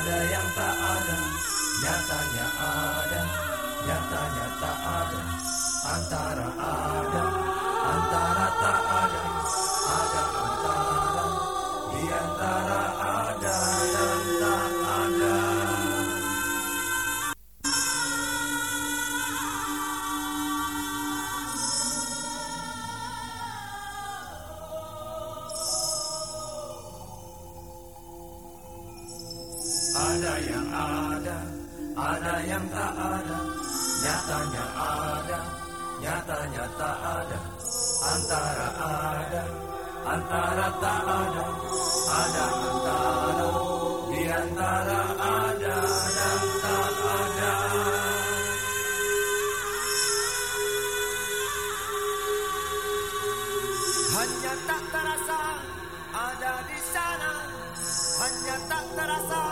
ada yang tak ada Nyatanya ada Nyatanya tak ada. Antara ada yang ada, ada yang tak ada, nyatanya ada, nyatanya tak ada, antara ada, antara tak ada, ada antara, di antara ada dan tak ada. Hanya tak terasa ada di sana, hanya tak terasa.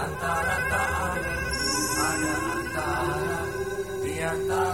antara tak ada, ada antara tiada.